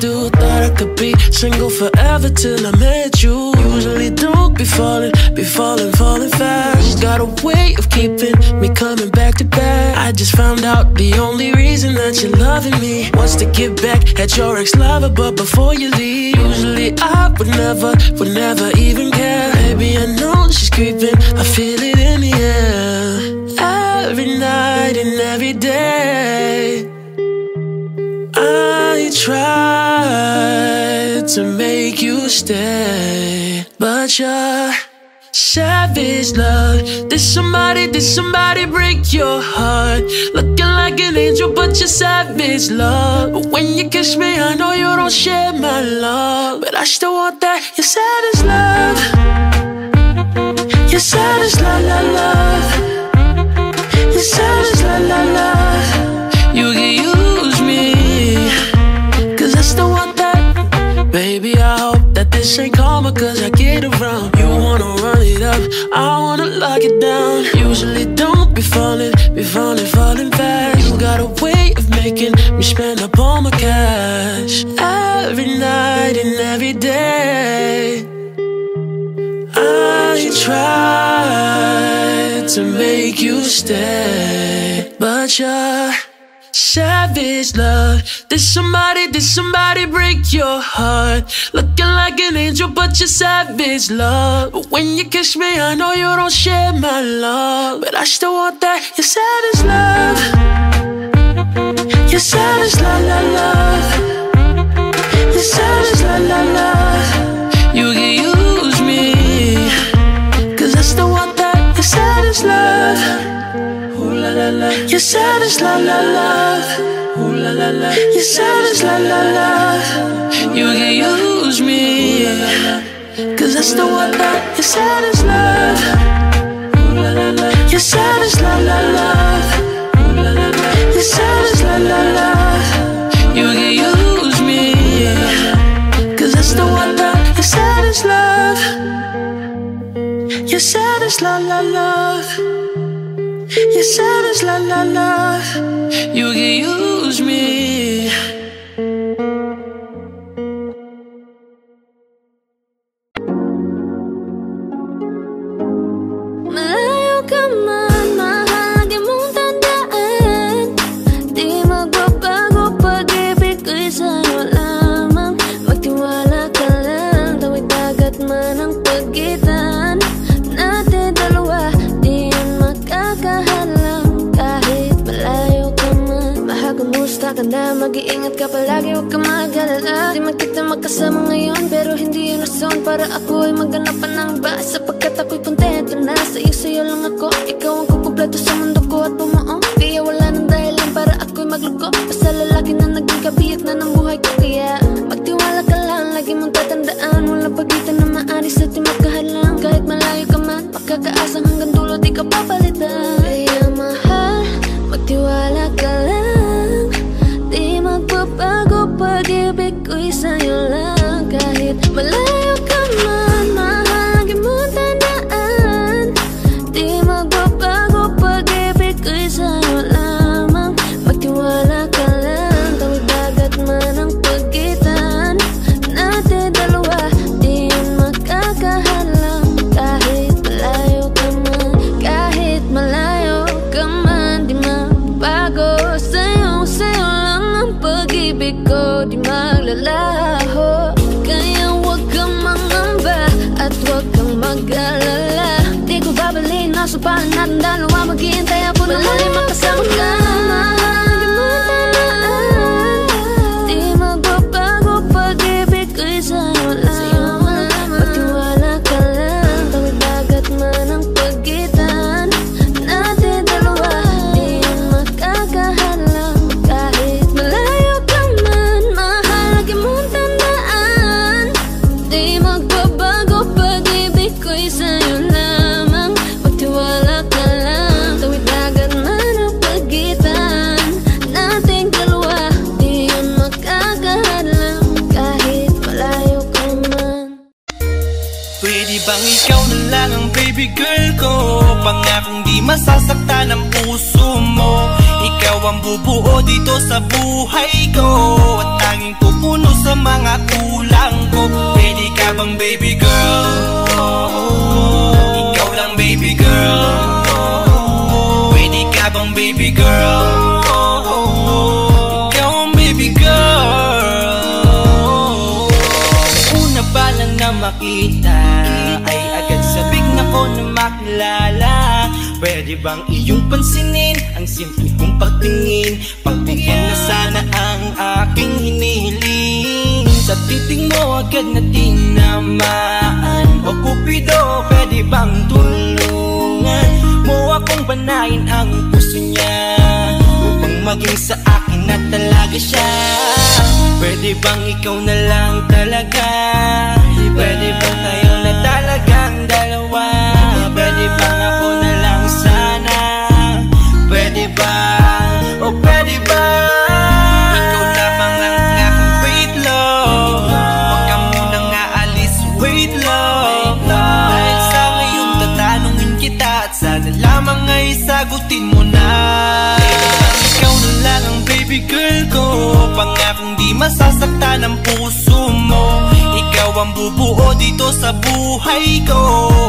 do. Thought I could be single forever till I met you. Usually don't be falling, be falling, falling fast. Got a way of keeping me coming back to back. I just found out the only reason that you're loving me was to get back at your ex lover. But before you leave, usually I would never, would never even care. Baby, I know she's creeping, I feel it in the air. Every night and every day. Tried to make you stay, but you're savage love. Did somebody, did somebody break your heart? Looking like an angel, but you're savage love. But when you kiss me, I know you don't share my love, but I still want that. You're savage love. You're savage love, love, love. You're savage love, love, love. Cause I get around. You wanna run it up, I wanna lock it down. Usually don't be falling, be falling, falling fast. You got a way of making me spend up all my cash. Every night and every day. I try to make you stay, but you're savage love. Did somebody, did somebody break your heart? Looking like an angel, but you're savage love. But when you kiss me, I know you don't share my love, but I still want that. You're savage love. You're savage love, love, love. You're savage love, love, love. La la la. You're savage, la la la. Ooh la la la. You're savage, la la la. You can use me, cause I still want that. You're savage, love. Ooh la la la. You're savage, la la la. Ooh la la la. You're savage, la la la. You can use me, cause I still want that. You're savage, love. You're savage, la la love. You savage, la la la. You can use me. Ikaw lang baby girl. Pwede ka baby girl? Ikaw ang baby girl. Una pa lang na makita Ay agad sabik na ko na makilala Pwede bang iyong pansinin Ang simple kong pagtingin? Pagbigyan na sana ang aking hinihiling Sa titing mo agad na tinamaan. O kupido, pwede bang tulungan Mo akong banayin ang puso niya? Upang maging sa akin na talaga siya. Pwede bang ikaw na lang talaga? Pwede bang tayo na talagang masasaktan ang puso mo Ikaw ang bubuo dito sa buhay ko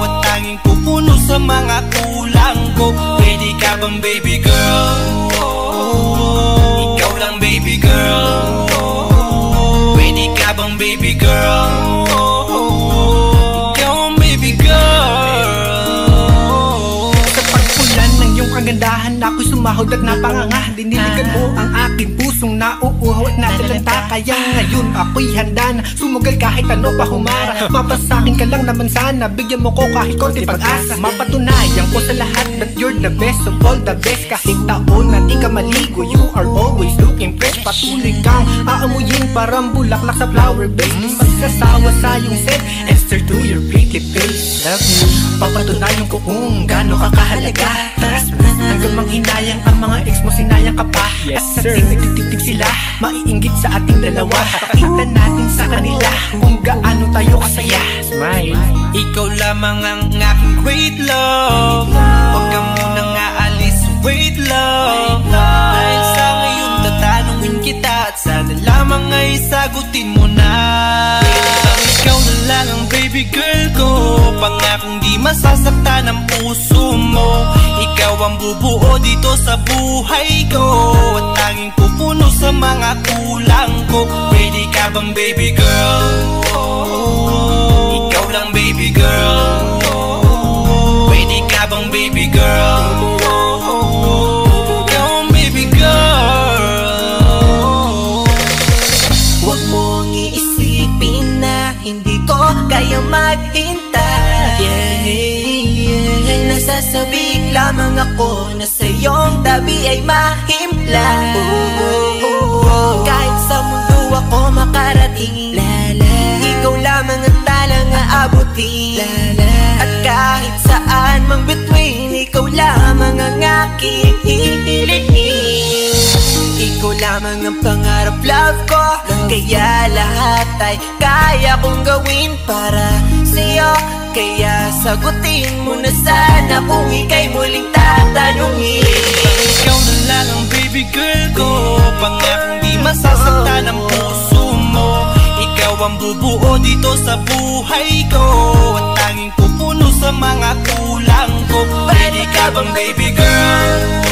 At tanging pupuno sa mga kulang ko Pwede ka bang baby girl? Ikaw lang baby girl Pwede ka bang baby girl? Ako'y sumahod at napanganga. Diniligan mo ang aking pusong nauuhaw at natalanta Kaya ngayon ako'y handa na Sumugal kahit ano pa humara. Mapasakin ka lang naman sana Bigyan mo ko kahit konti pag-asa. Mapatunayan ko sa lahat that you're the best of all the best. Kahit taon na di ka maligo You are always looking fresh. Patuloy kang aamuyin parang bulaklak sa flower base. Di magsasawa sa iyong scent And stir to your pretty face. Love you Papatunayan ko kung gaano ka kahalaga Trust me Manghinayang ang mga ex mo sinayang ka pa. Yes sir. At nagtitig sila Maiinggit sa ating dalawa. Pakita natin sa kanila Kung gaano tayo kasaya. Smile. Ikaw lamang ang aking great love. Huwag ka munang aalis, wait love Dahil sa ngayon tatanungin kita At sana lamang ay sagutin mo na lang ang baby girl ko Pangakong di masasaktan ang puso mo Ikaw ang bubuo dito sa buhay ko At tanging pupuno sa mga kulang ko Pwede ka bang baby girl? Tabi ay mahimpla Kahit sa mundo ako makarating Ikaw lamang ang talang aabutin. At kahit saan mang between Ikaw lamang ang aking hihilihin ikaw lamang ang pangarap love ko. Kaya lahat ay kaya kong gawin para sa'yo. Kaya sagutin mo na sana kung ika'y muling tatanungin. Ikaw baby girl ko Pangakong di masasaktan ang puso mo. Ikaw ang bubuo dito sa buhay ko. At tanging pupuno sa mga kulang ko. Pwede ka bang baby girl?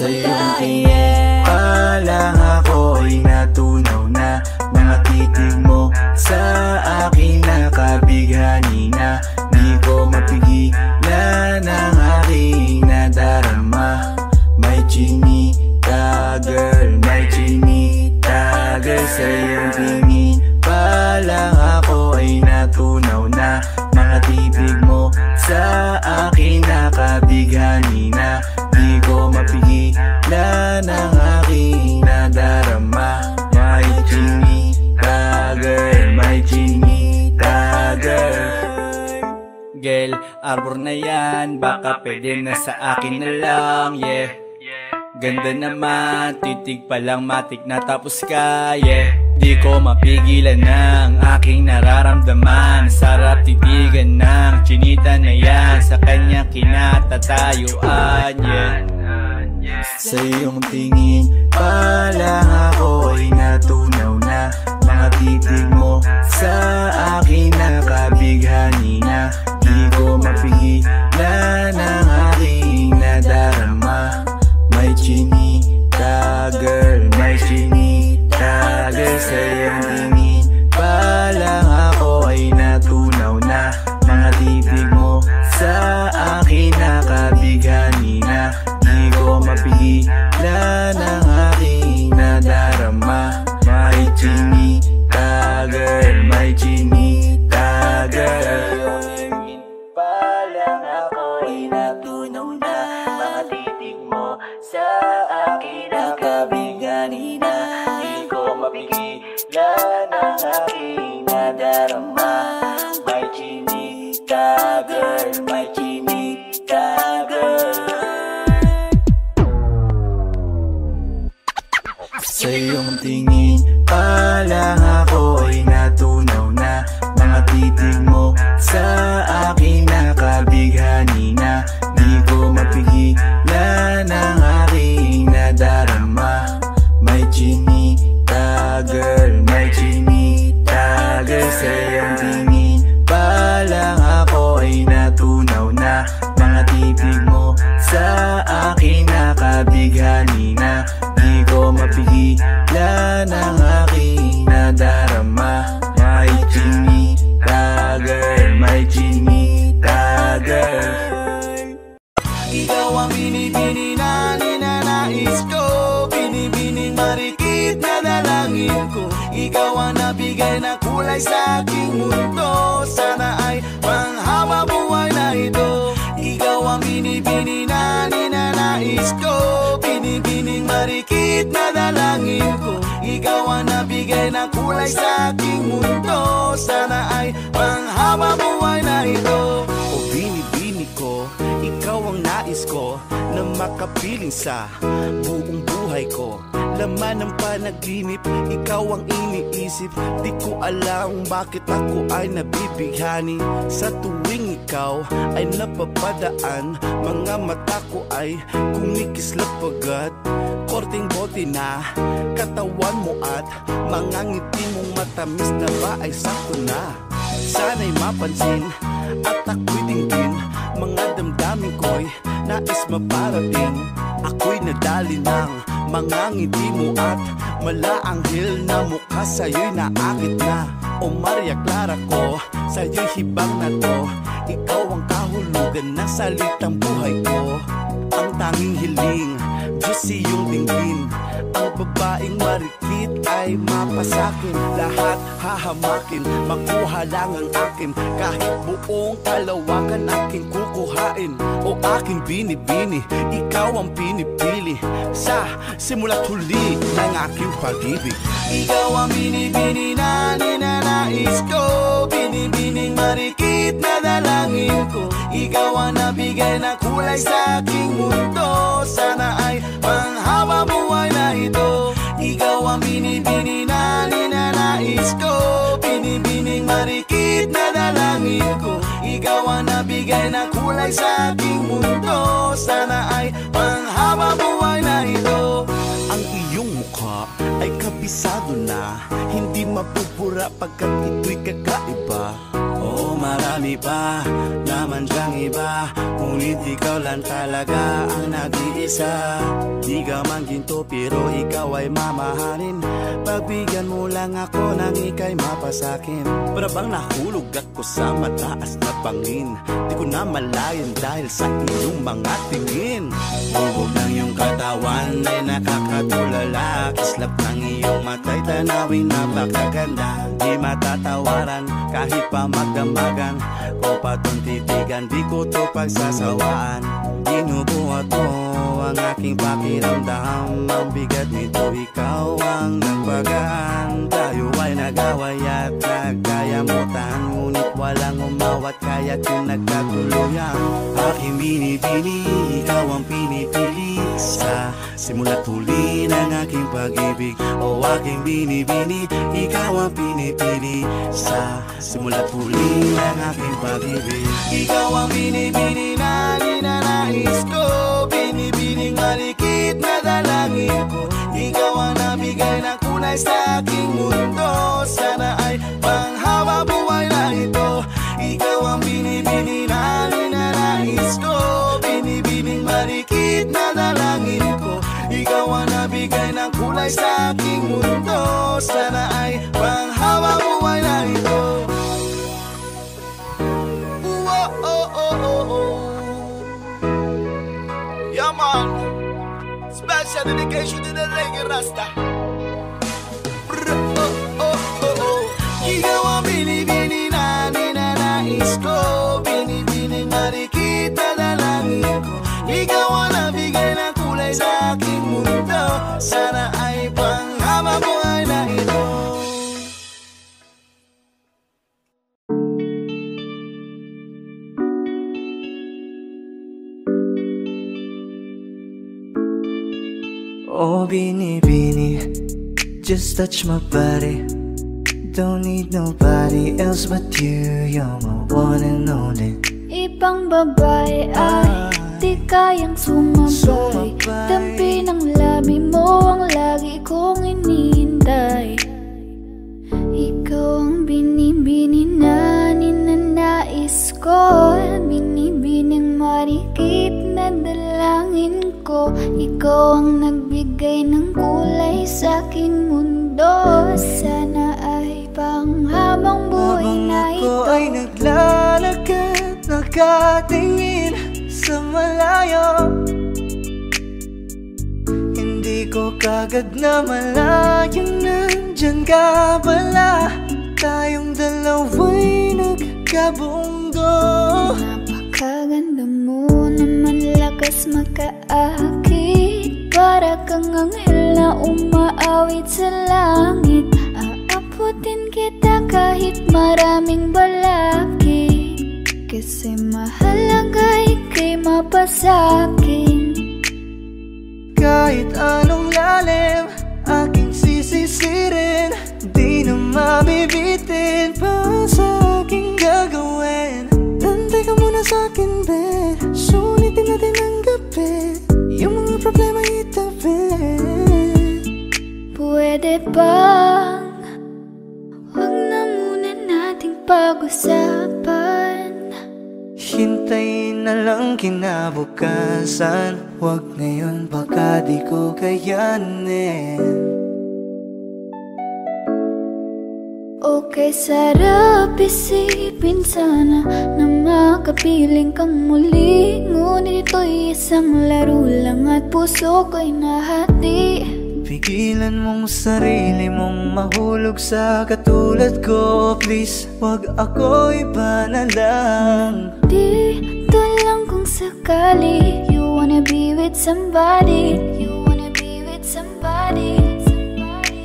Walang naman, titig pa lang matik na tapos ka, yeah. Di ko mapigilan ng aking nararamdaman. Sarap titigan ng chinita na yan. Sa kanya kinatatayuan, yeah. Sa iyong tingin pa lang ako ay natunaw na. Mga titig mo sa akin nakabighani panaginip, ikaw ang iniisip. Di ko alam bakit ako ay nabibighani. Sa tuwing ikaw ay napapadaan Mga mata ko ay kumikislap agad Korting bote na katawan mo at Mga ngiti mong matamis na ba ay sakto na? Sana'y mapansin at ako'y dinggin Mga damdamin ko'y nais maparating. Ako'y nadali ng mga ngiti mo at Malaanghel na mukha sa'yo'y naakit na. O Maria Clara ko, sa'yo'y hibang na to. Ikaw ang kahulugan ng salitang buhay ko. Ang tanging hiling, Diyos iyong dinggin Ang babaeng marikit ay mapasakin. Lahat hahamakin, makuha lang ang akin. Kahit buong kalawakan aking kukuhain. O aking binibini, ikaw ang pinipili. Sa simula't huli ng aking pag-ibig. Ikaw ang binibini na ninanais ko Binibining marikit na dalangin ko. Ikaw ang nabigay na kulay sa aking mundo. Sana ay panghawa buhay na ito. Ikaw ang binibini na ninanais ko. Binibining marikit na dalangin ko. Ikaw ang nabigay na kulay sa aking mundo. Sana ay panghawa buhay na ito mukha ay kabisado na. Hindi mapupura pagkat ito'y kakaiba. Oo marami pa naman dyang iba. Ngunit ikaw lang talaga ang nag-iisa. Di ka man ginto pero ikaw ay mamahalin. Pagbigyan mo lang ako nang ikay mapasakin. Para bang nahulog ako sa mataas na bangin? Di ko na malayan dahil sa iyong mga tingin. Bubog iyong katawan ay nakakatulala. Kislap ng iyong matay tanawin napakaganda Di matatawaran kahit pa magdamagan. Ko pa tong titigan di ko to pagsasawaan. Binubuhat mo ang aking pakiramdam. Ang bigat nito ikaw ang nagpagaan Tayo ay nag-away at nagkayamutan. Ngunit walang umawat kaya't yung nagkatuluyan. Aking binibini, ikaw ang pinipili Sa simula't huli ng aking pag-ibig O aking binibini, ikaw ang pinipili. Sa simula't huli ng aking pag-ibig Ikaw ang binibini na ninanais ko. Binibining malikit na dalangin ko. Ikaw ang nabigay na kulay sa aking mundo. Sana ay panghawa buhay na ito. Ikaw ang binibini na ninanais ko Malikit na dalangin ko Ikaw ang nabigay ng kulay sa aking mundo Sana ay panghawa buhay na ito Whoa, oh, oh, oh, oh. Yeah, man. Special dedication to the Reggae Rasta. Brr, oh, oh, oh, oh. Ikaw ang binibini na ninanais ko Sana ay panghaba buhay na ito Oh, Beanie, just touch my body. Don't need nobody else but you. You're my one and only. Ibang babae ay di kayang sumabay Dampi ng labi mo ang lagi kong inihintay Ikaw ang binibini na ninanais ko. Binibining marikit na dalangin ko. Ikaw ang nagbigay ng kulay sa aking mundo. Sana ay panghabang buhay Habang na ako ito. ay naglalakad, nakatingin sa malayo ko kagad na malayo nandyan ka pala. Tayong dalawa'y nagkabundo Napakaganda mo naman lakas makaakit Para kang anghel na umaawit sa langit. Aabutin kita kahit maraming balakid Kasi mahalaga ika'y mapasakin Kahit anong lalim, aking sisisirin. Di na mabibitin pa sa aking gagawin. Tantay ka muna sa akin, be Sunitin natin ang gabi. Yung mga problema itabi Pwede bang Huwag na muna nating pag-usapan Hintayin na lang kinabukasan. Huwag ngayon baka di ko kayanin. Okay, sarap isipin sana Na makapiling kang muli. Ngunit ito'y isang laro lang At puso ko'y nahati Pigilan mong sarili mong mahulog sa katulad ko Please, wag ako iba na lang Dito lang kung sakali You wanna be with somebody. You wanna be with somebody Somebody, somebody.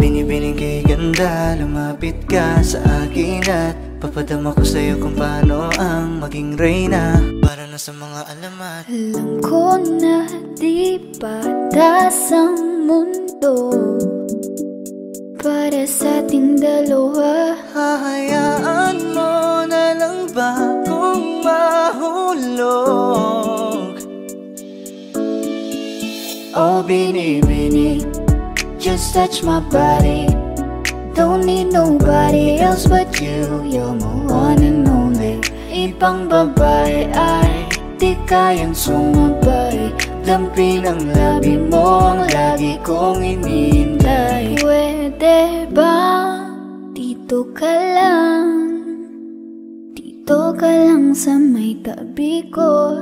Binibining kay ganda Lumapit ka sa akin at Papadama ko sa'yo kung paano ang maging reyna Para na sa mga alamat. Alam ko na di patas ang mundo Para sa ating dalawa. Hahayaan mo na lang ba kung mahulog? Oh, bini-bini Just touch my body Don't need nobody else but you. You're my one and only. Ibang babae ay Di kayang sumabay. Dampi ng labi mo Ang lagi kong inihintay Pwede ba? Dito ka lang. Dito ka lang sa may tabi ko.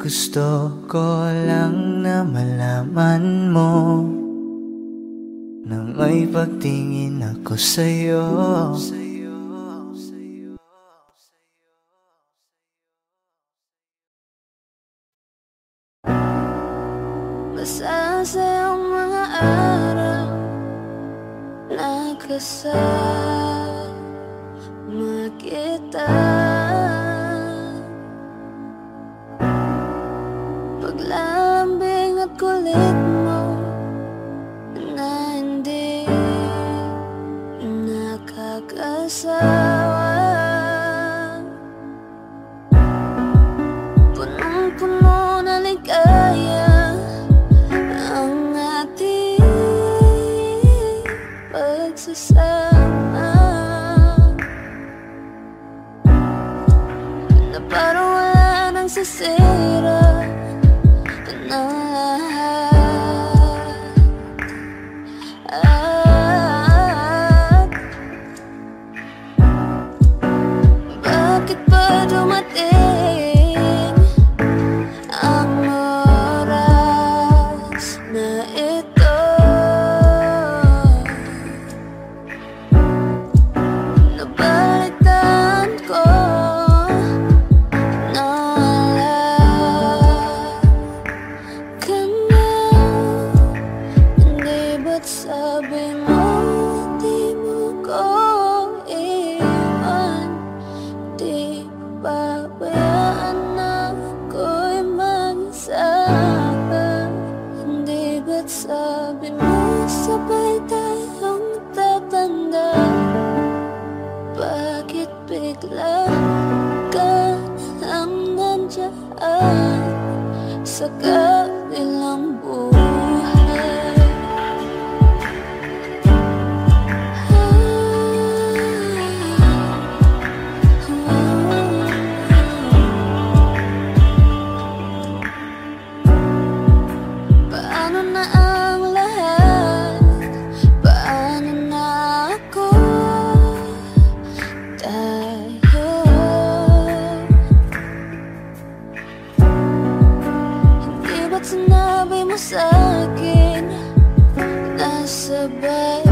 Gusto ko lang na malaman mo Na may pagtingin ako sa'yo. Masasayang mga araw Nakasama Nasabay tayong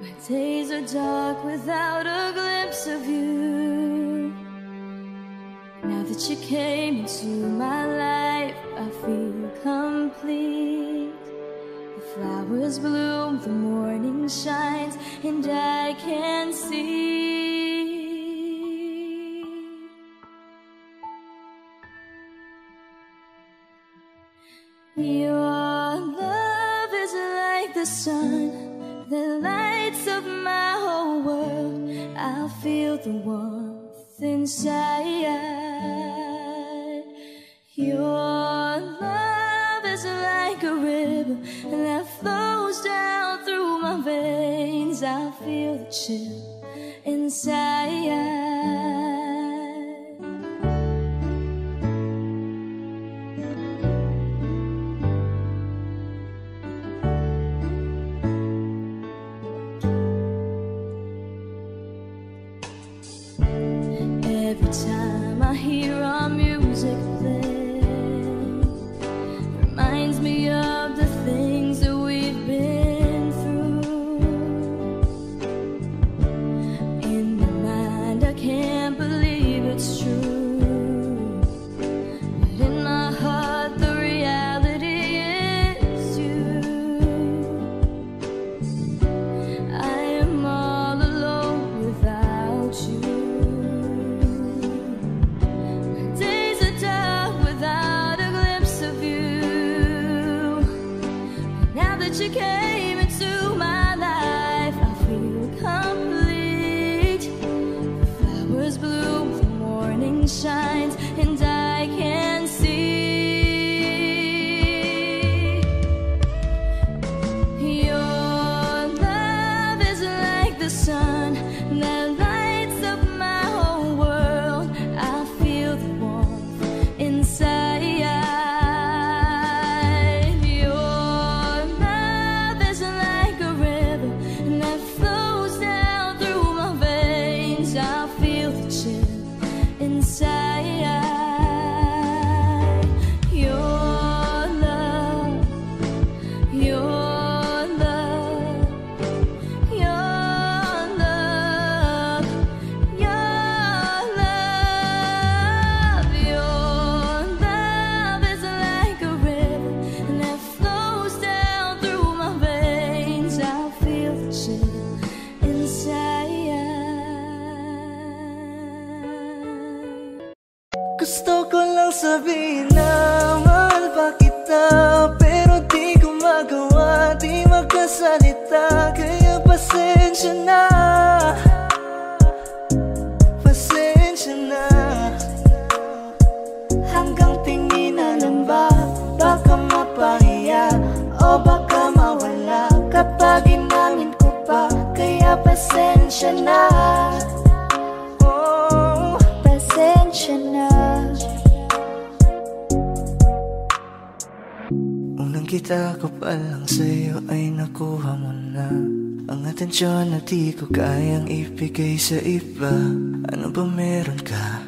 My days are dark without a glimpse of you. Now that you came into my life, I feel complete. The flowers bloom, the morning shines, and I can see. Feel the warmth inside. Your love is like a river that flows down through my veins. I feel the chill inside. Sa iba? Ano ba meron ka?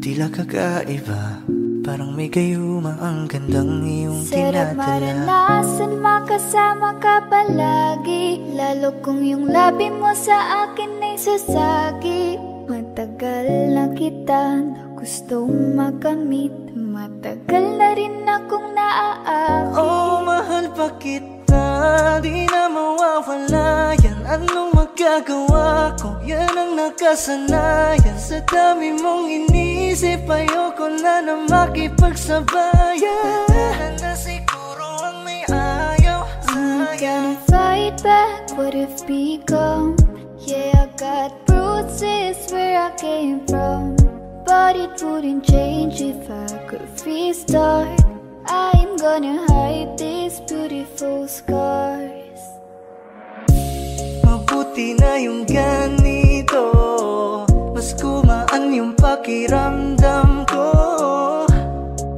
Tila kakaiba. Parang may gayuma ang gandang iyong Sarap tinatala. maranasan makasama ka palagi. Lalo kung yung labi mo sa akin ay sasagi. Matagal na kita na gustong makamit. Matagal na rin akong naaakit. Oh, mahal pa kita. Di na mawawala yan. Anong magagawa ko? Yan ang nakasanayan Sa dami mong inisip Ayoko na na makipagsabayan Kaya na siguro ang may ayaw I'm gonna fight back what if become Yeah, I got bruises where I came from. But it wouldn't change if I could restart. I'm gonna hide these beautiful scars Di na yung ganito. Mas kumaan yung pakiramdam ko.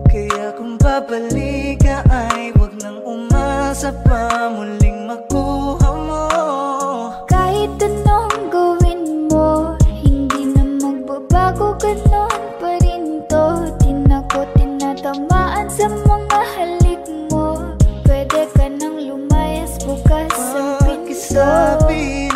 Kaya kung babalik ka ay Wag nang umasa pa muling makuha mo. Kahit anong gawin mo Hindi na magbabago Ganon pa rin to. Di na ko tinatamaan sa mga halik mo. Pwede ka nang lumayas bukas ang pinto. Pakisabi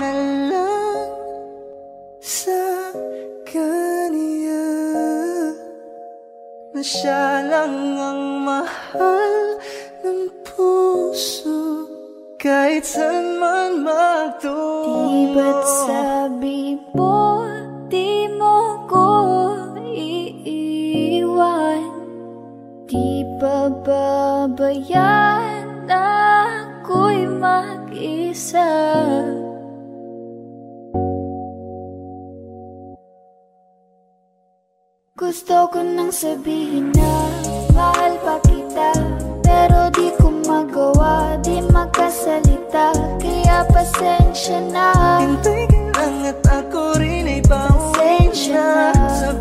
siya lang ang mahal ng puso. Kahit saan man magtungo Di ba't sabi mo Di mo ko iiwan? Di ba babayaan ako'y mag-isa Gusto ko nang sabihin na mahal pa kita Pero di ko magawa, di makasalita Kaya pasensya na. Hintay ka lang at ako rin ay pauwi Pasensya na. Sa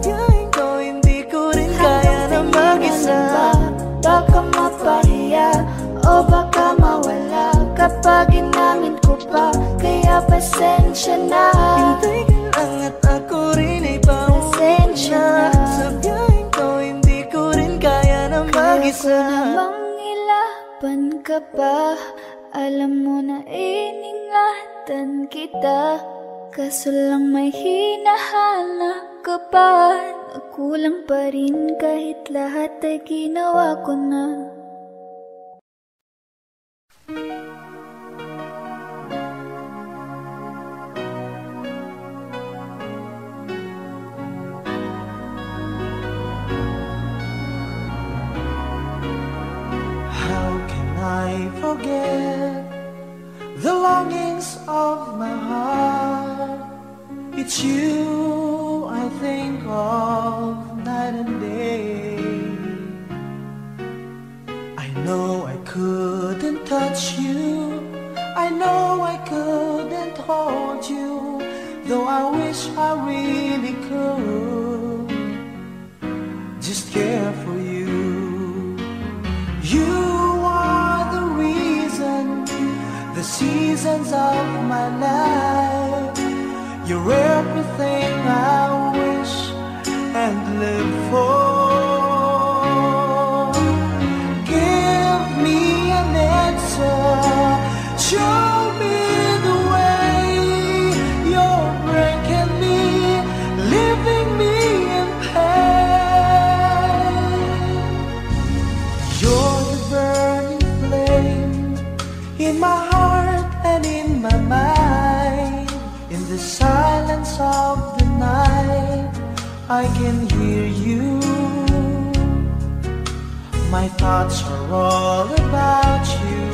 ko hindi ko rin kaya na mag-isa. Baka mapahiya o baka mawala Kapag inamin ko pa. Kaya pasensya na. Hintay ka lang at ako rin ay pauwi Pasensya na na Kaya ko mag-isa namang ilaban ka pa. Alam mo na iningatan kita. Kaso lang may hinahanap ka pa. Nagkulang pa rin kahit lahat ay ginawa ko na I forget the longings of my heart? It's you I think of night and day. I know I couldn't touch you. I know I couldn't hold you, though I wish I really could. Just care for you. The seasons of my life. You're everything I wish and live for. Silence of the night, I can hear you. My thoughts are all about you,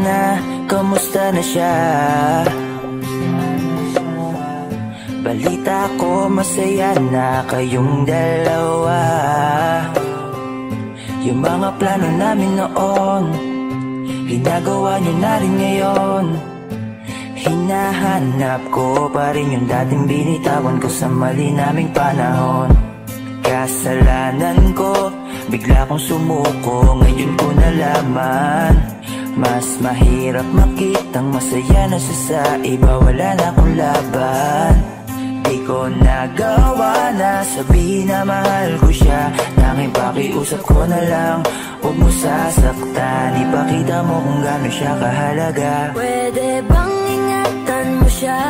na? Kamusta na siya? Balita ko masaya na kayong dalawa Yung mga plano namin noon Ginagawa niyo na rin ngayon Hinahanap ko pa rin yung dating binitawan ko sa mali naming panahon Kasalanan ko, bigla kong sumuko Ngayon ko nalaman Mas mahirap makitang masaya na siya sa iba. Wala na akong laban. Di ko nagawa na sabihin na mahal ko siya. Tanging pakiusap ko na lang Huwag mo sasaktan. Ipakita mo kung gano'n siya kahalaga. Pwede bang ingatan mo siya?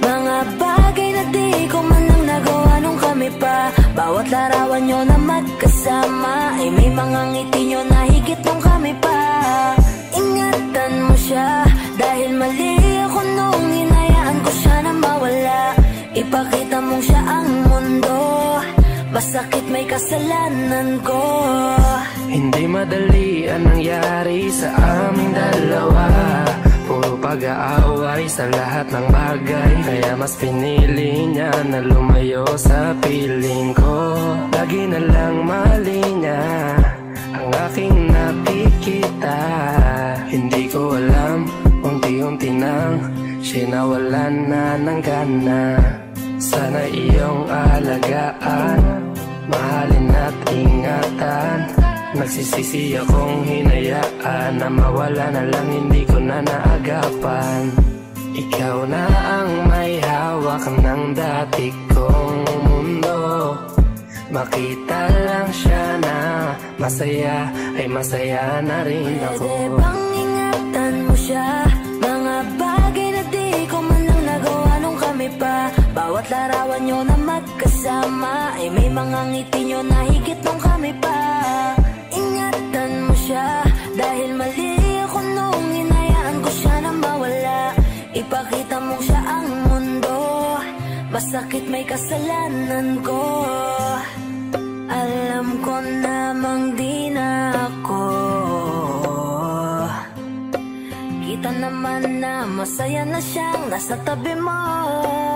Mga bagay na di ko man lang nagawa nung kami pa. Bawat larawan nyo na magkasama Ay may mga ngiti nyo na higit Ipakita mong siya ang mundo. Masakit may kasalanan ko. Hindi madali ang nangyari sa aming dalawa. Puro pag-aaway sa lahat ng bagay. Kaya mas pinili niya na lumayo sa piling ko. Lagi na lang mali niya ang aking nakikita. Hindi ko alam, unti-unti nang sinawalan na ng gana Sana iyong alagaan Mahalin at ingatan. Nagsisisi akong hinayaan Na mawala na lang hindi ko na naagapan. Ikaw na ang may hawak ng dati kong mundo. Makita lang siya na masaya Ay masaya na rin ako. Pwede bang ingatan mo siya? Mga bagay na di ko man lang nagawa nung kami pa Bawat larawan nyo na magkasama Ay may mga ngiti nyo na higit nung kami pa. Ingatan mo siya Dahil mali ako nung hinayaan ko siya na mawala. Ipakita mo siya ang mundo Masakit may kasalanan ko. Alam ko namang di na ako. Kita naman na masaya na siyang nasa tabi mo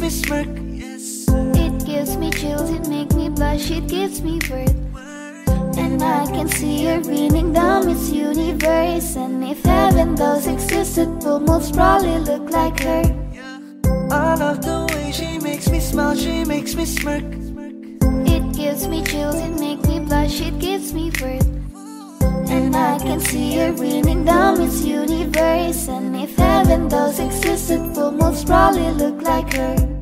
makes me smirk. Yes, it gives me chills, it makes me blush, it gives me birth. And I can see her beaming down its universe. And if heaven does exist, it will most probably look like her. I love the way she makes me smile, she makes me smirk. It gives me chills, it makes me blush, it gives me birth. And I can see it raining down its universe. And if heaven does exist It will most probably look like her.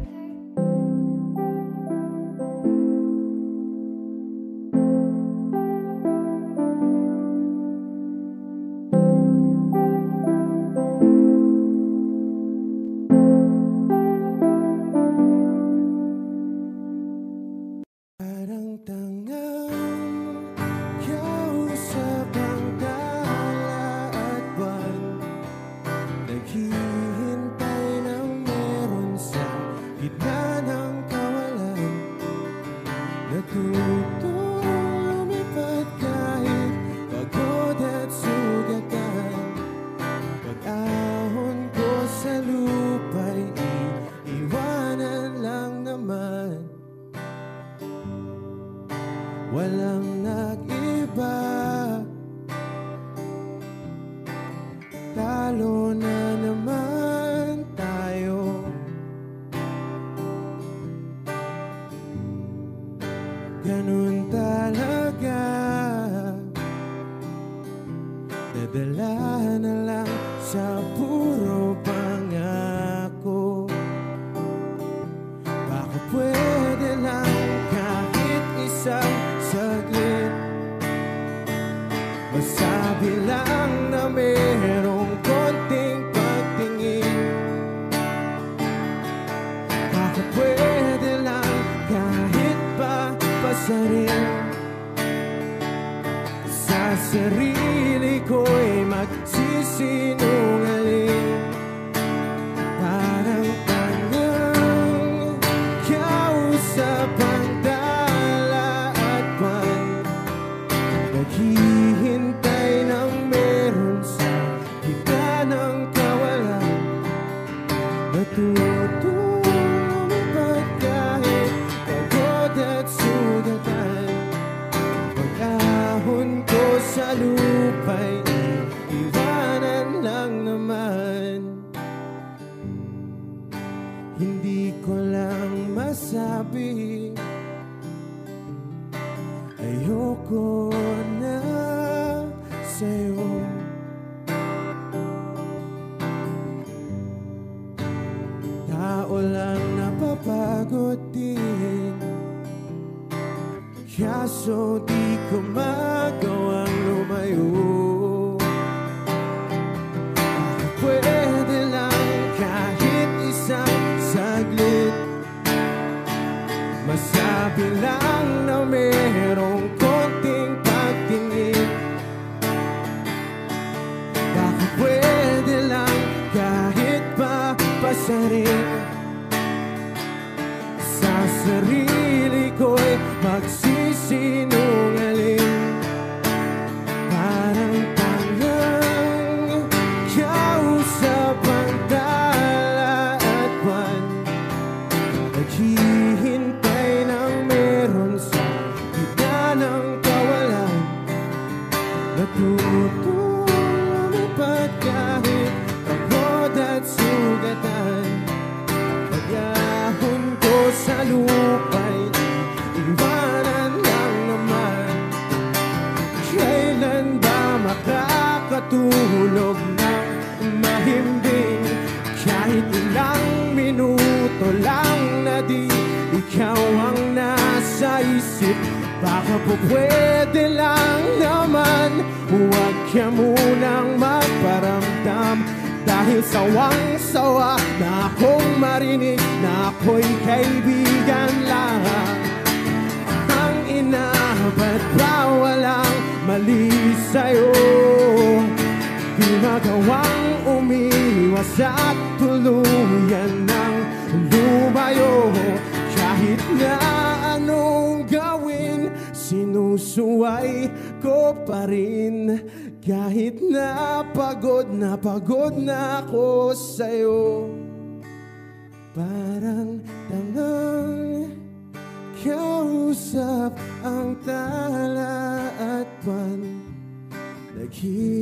here.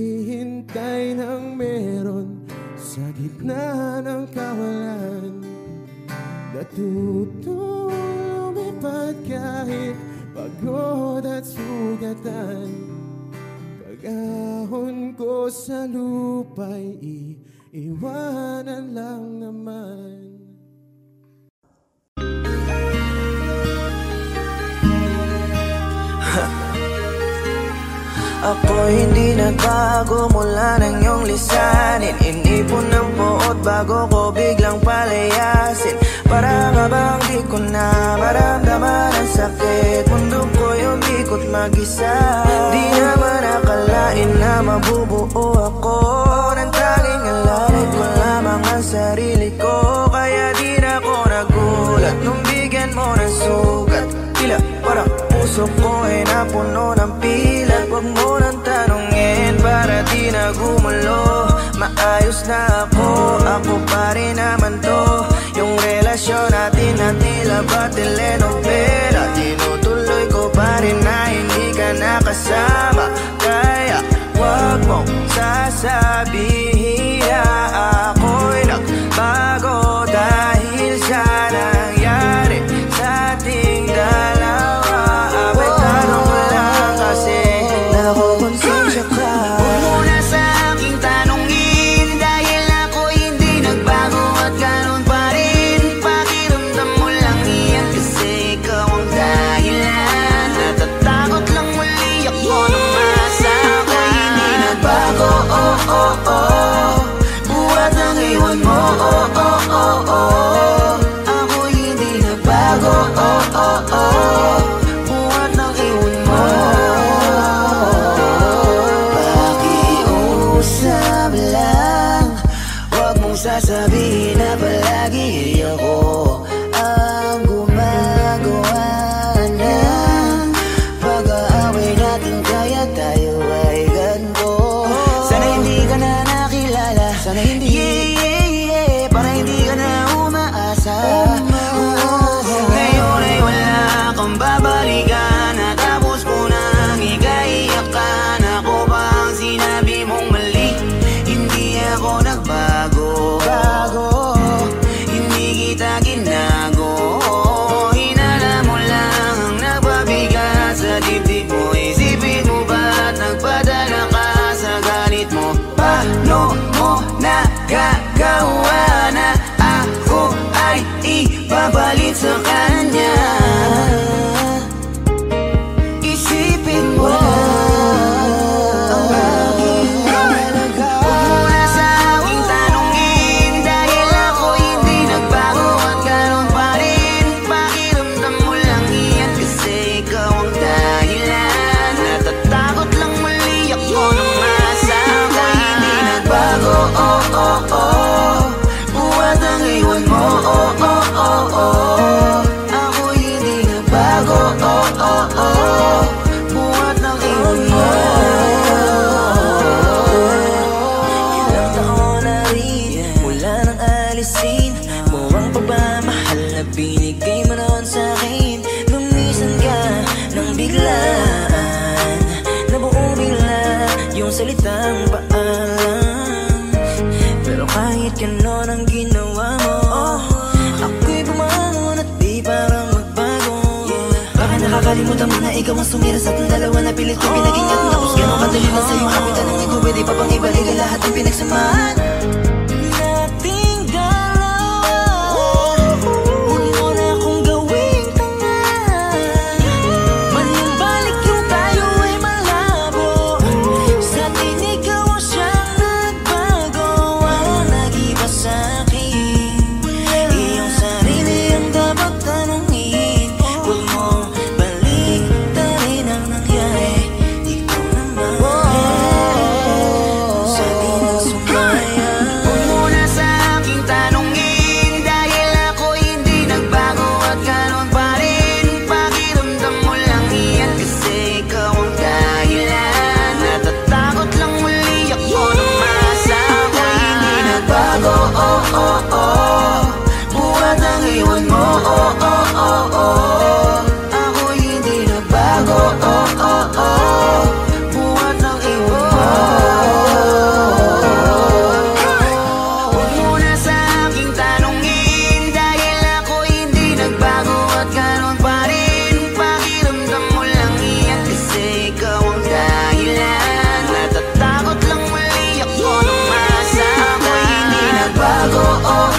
Ako'y hindi nagbago mula ng iyong lisanin. Inipon ng poot bago ko biglang palayasin. Para nga bang di ko na maramdaman ang sakit? Mundo ko'y umikot mag-isa. Di naman akalain na mabubuo ako. Nang tanging alalit ko lamang ang sarili ko. Kaya di na ako nagulat nung bigyan mo ng sugat. Tila parang puso ko ay napuno ng pila. Huwag mo na gumulo Maayos na ako, ako pa rin naman to. Yung relasyon natin na tila ba telenovela? Tinutuloy ko pa rin na hindi ka nakasama. Kaya wag mong sasabihin. Ikaw ang sumira sa ating dalawa na pilit ko pinagingat na Tapos ganun kadali lang sa'yo Kapitan ng ego, pwede pa bang ibalik ang lahat ng pinagsamaan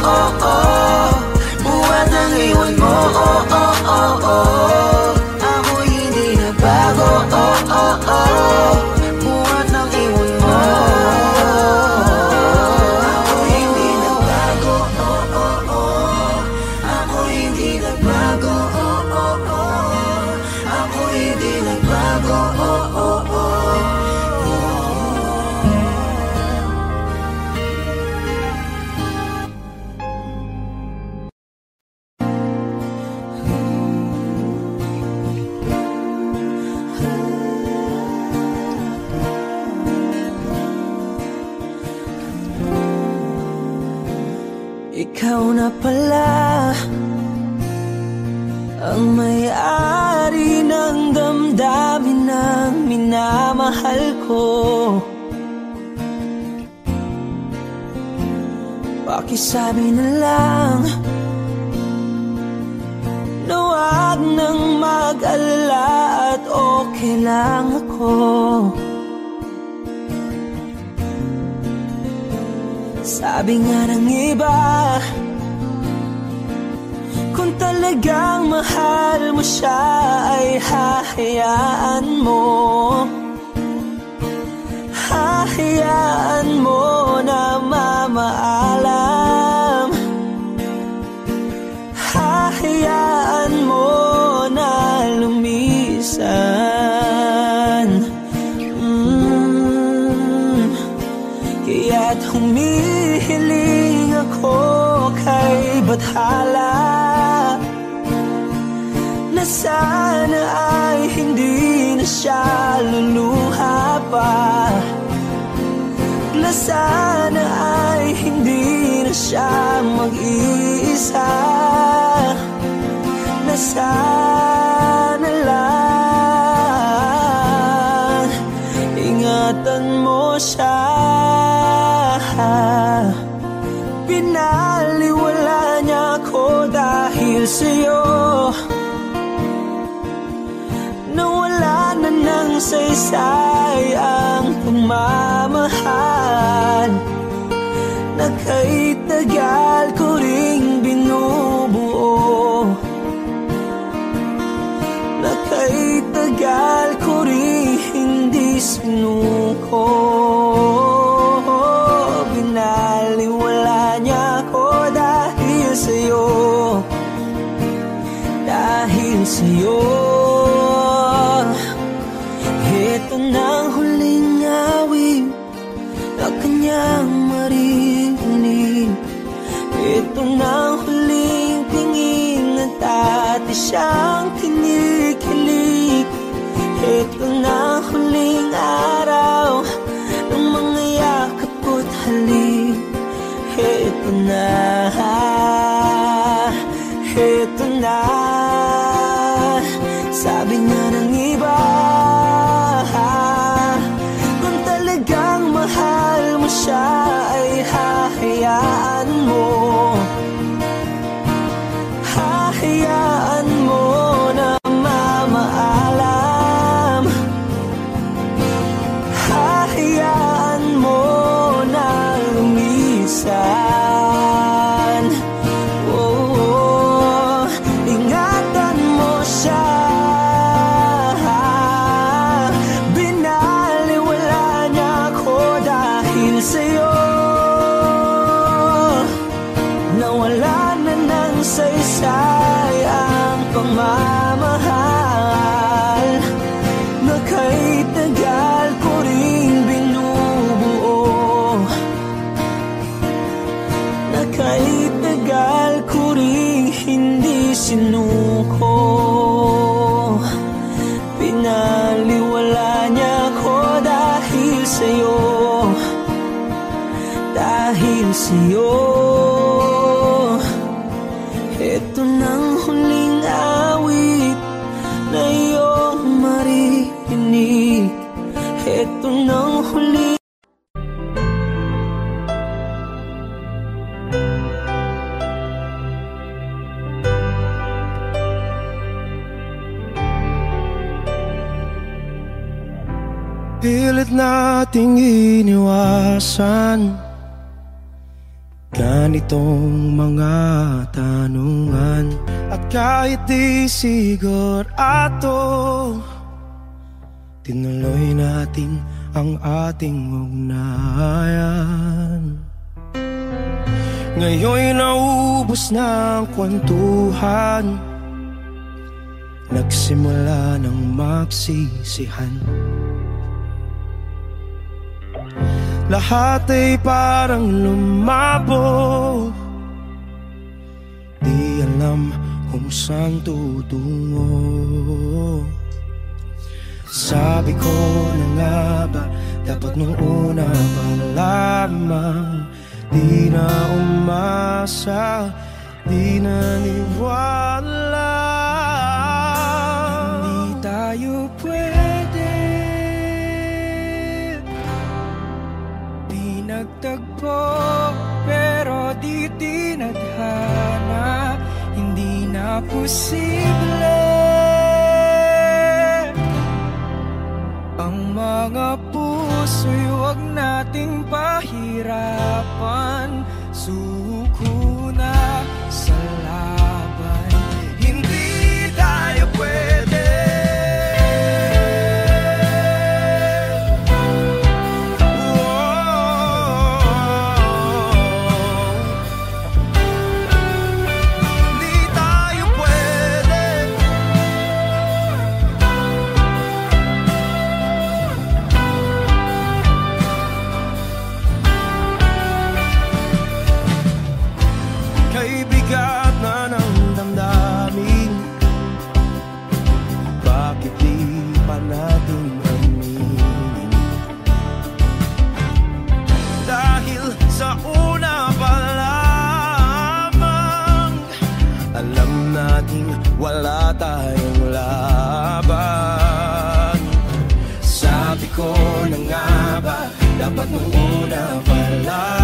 oh. siya ay hahayaan mo. siya mag-iisa. Nasa the guy. saan Nagsimula ng magsisihan. Lahat ay parang lumabo. Di alam kung saan tutungo. Sabi ko na nga ba Dapat nung una pa lamang Di na umasa di naniwala. Hindi tayo pwede. Di nagtagpo pero di tinadhana. Hindi na posible. Ang mga puso'y huwag nating pahirapan. Susunod life.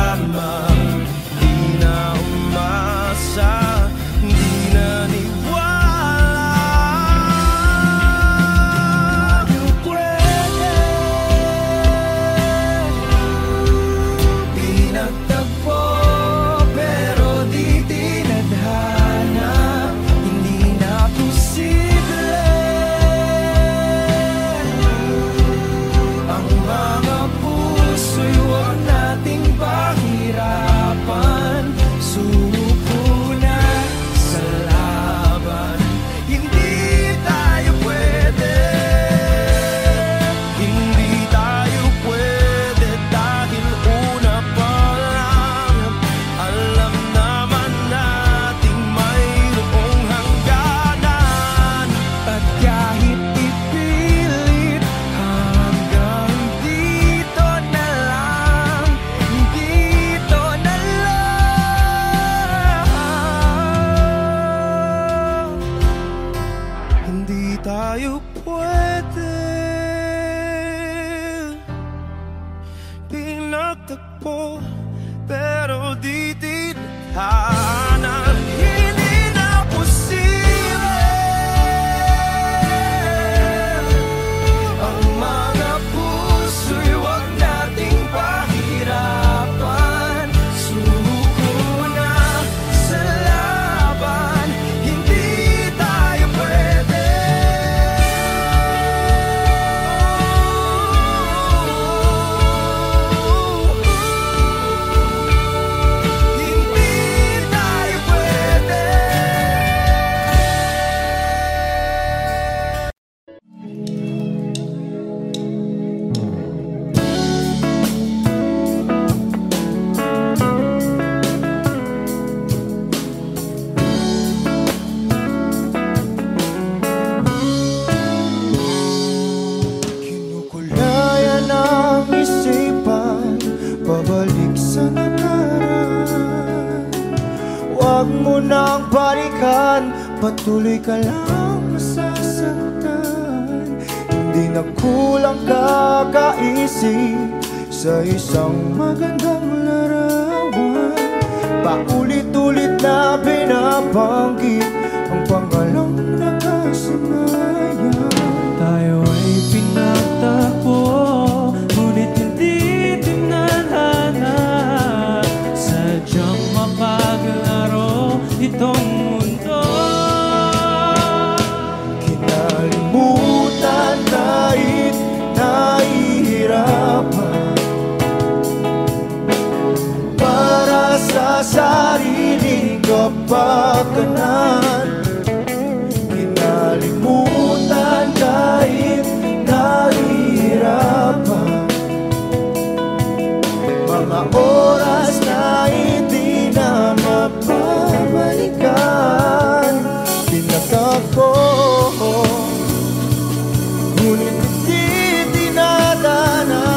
Patuloy ka lang masasaktan Hindi na kulang kakaisip Sa isang magandang Para sa sariling kapakanan Kinalimutan kahit nahihirapan. Mga oras na hindi na mapabalikan Pinagkako Ngunit hindi dinadana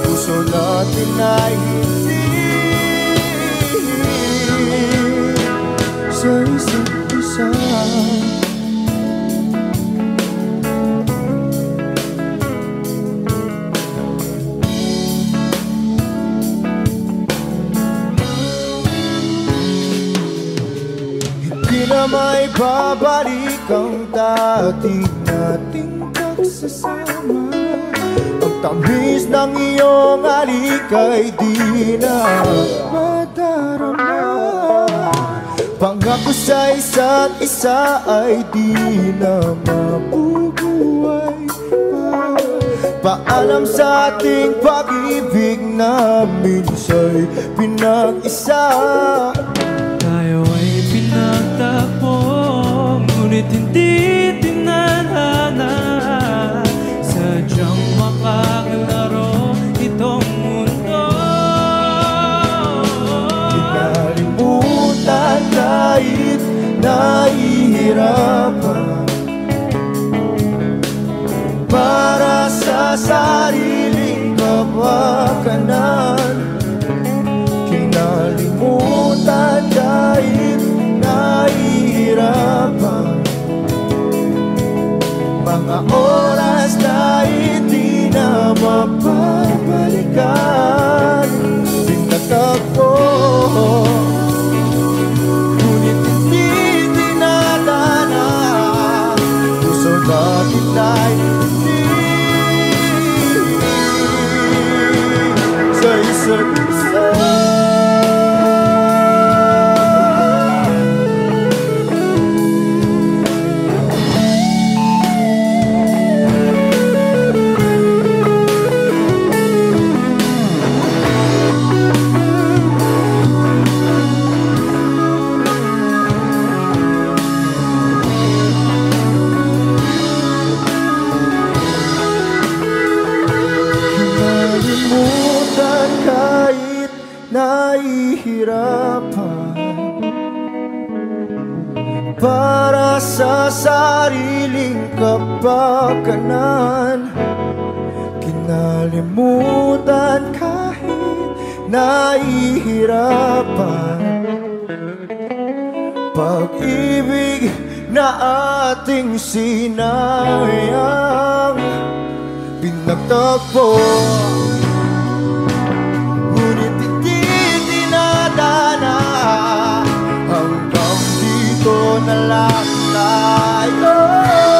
Puso natin ay na may babalik ang dati nating pagsasama. Ang tamis ng iyong halik ay di na madarama. Pangako sa isa't isa ay di na mabubuhay pa. Paalam sa ating pag-ibig na minsa'y pinag-isa Ngunit hindi tinadhana Sadyang makaglaro itong mundo. Kinalimutan kahit nahihirapan. Para sa sariling kapakanan. Kinalimutan kahit nahihirapan Mga oras na hindi na mapabalikan Pinagkako Ngunit hindi dinadana Puso natin ay bakanan Kinalimutan kahit nahihirapan. Pag-ibig na ating sinayang Pinagtagpo. Ngunit hindi dinadana Hanggang dito na lang tayo.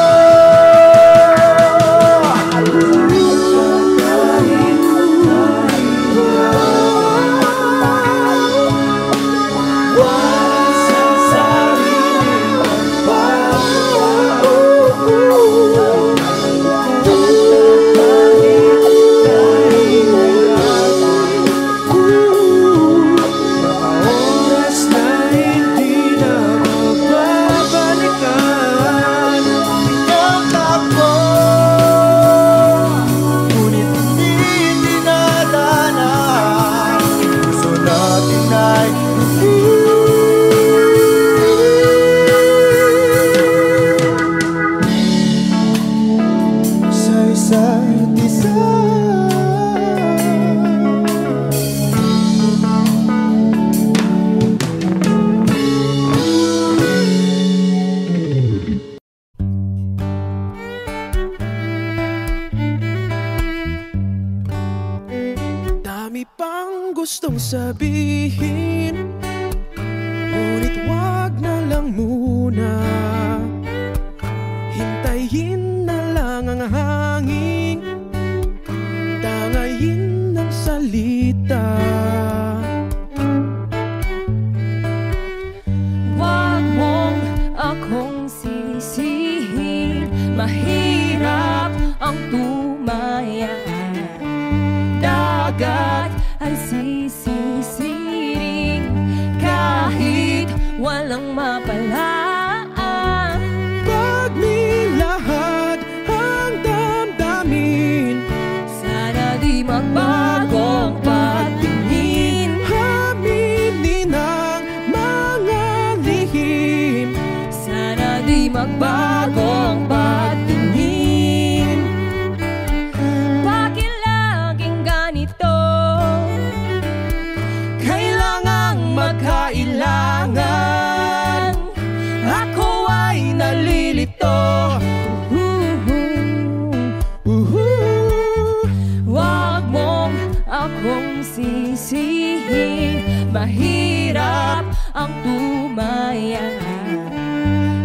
mahirap ang tumaya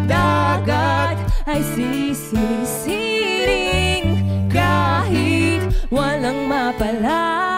Dagat ay sisisiring kahit walang mapalaya.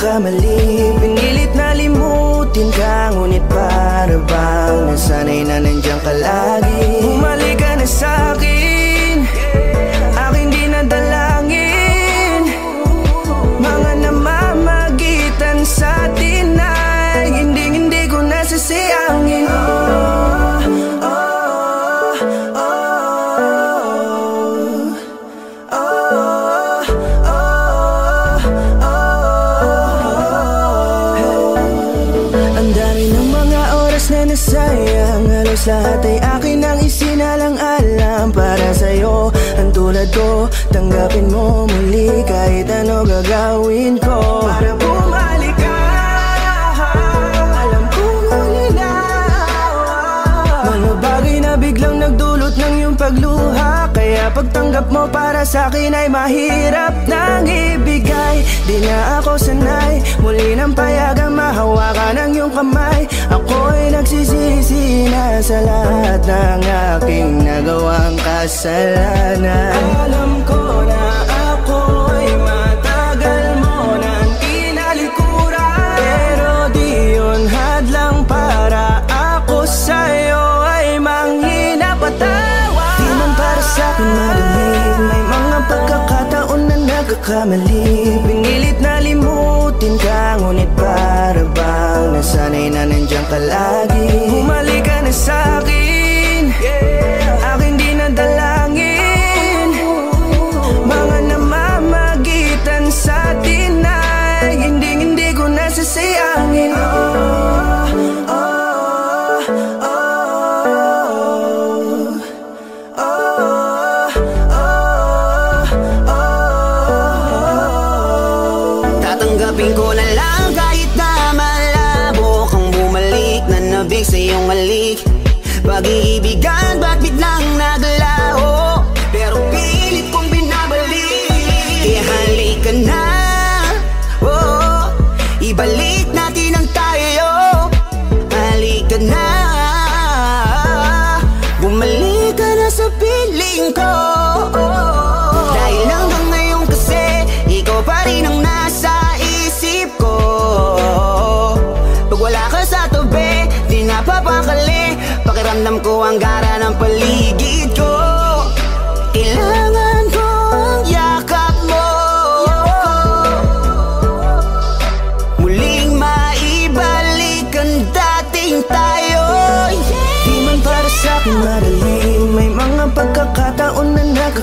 nagkakamali Pinilit na limutin ka Ngunit para bang nasanay na nandiyan ka lagi. Bumalik na sa'kin Halos lahat ay akin ang isinalang alam Para sa'yo, ang tulad ko Tanggapin mo muli kahit ano gagawin ko. Para bumalik ka Alam kong ulinaw Mga bagay na biglang nagdulot ng iyong pagluha Pagtanggap mo para sa akin ay mahirap nang ibigay. Di na ako sanay Muli nang payagang mahawakan ang iyong kamay. Ako'y nagsisisi na sa lahat ng aking nagawang kasalanan. Alam ko na sa'kin madali May mga pagkakataon na nagkakamali. Pinilit na limutin ka Ngunit para bang nasanay na nandiyan ka lagi? Bumalik ka na sa'kin Aking di na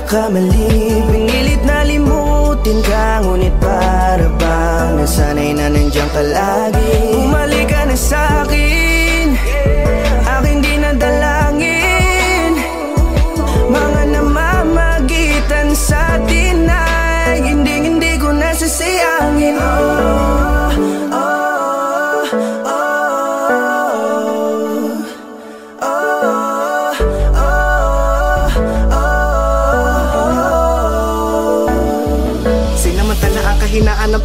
na nagkakamali. Pinilit na limutin ka Ngunit para bang nasanay na nandiyan ka lagi Bumalik ka na sa'kin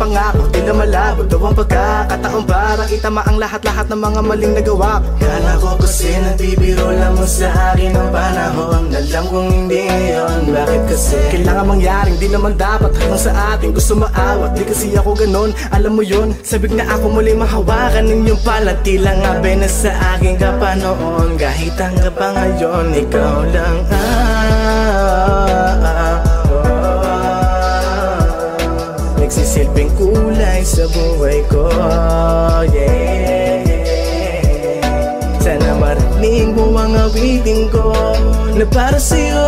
pangako Tila malabo daw ang pagkakataon Para itama ang lahat-lahat ng mga maling nagawa. Ko Kala ko kasi nagbibiro lamang sa akin ang panahon. Alam kong hindi yun, bakit kasi? Kailangan mangyaring di naman dapat. Hanggang sa ating gusto maawat Di kasi ako ganon, alam mo yun Sabik na ako muli mahawakan ng iyong palat Tila nga ba na sa akin ka pa noon Kahit hanggang pa ngayon, ikaw lang ah, ah, ah, Nagsisilbing kulay sa buhay ko yeah. Sana marinig mo ang awitin ko Na para sa'yo